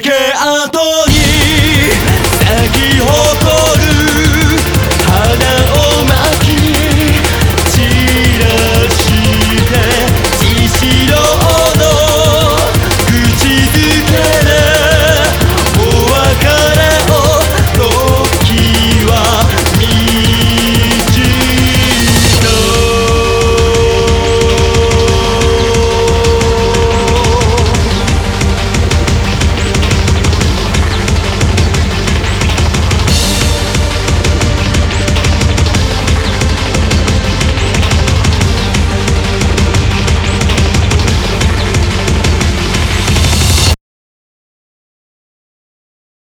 American.